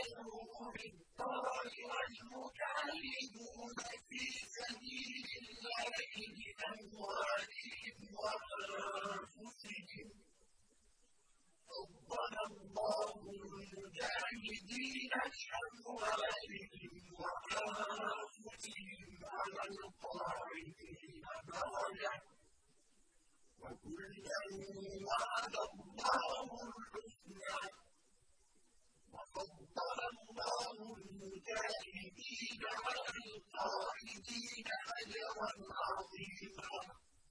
الكفار والمجاهدون في سبيل الله بأموالهم وأنفسهم فضل الله المجاهدين بأموالهم وأنفسهم على القاعدين درجة وكلا وعد one, I'll leave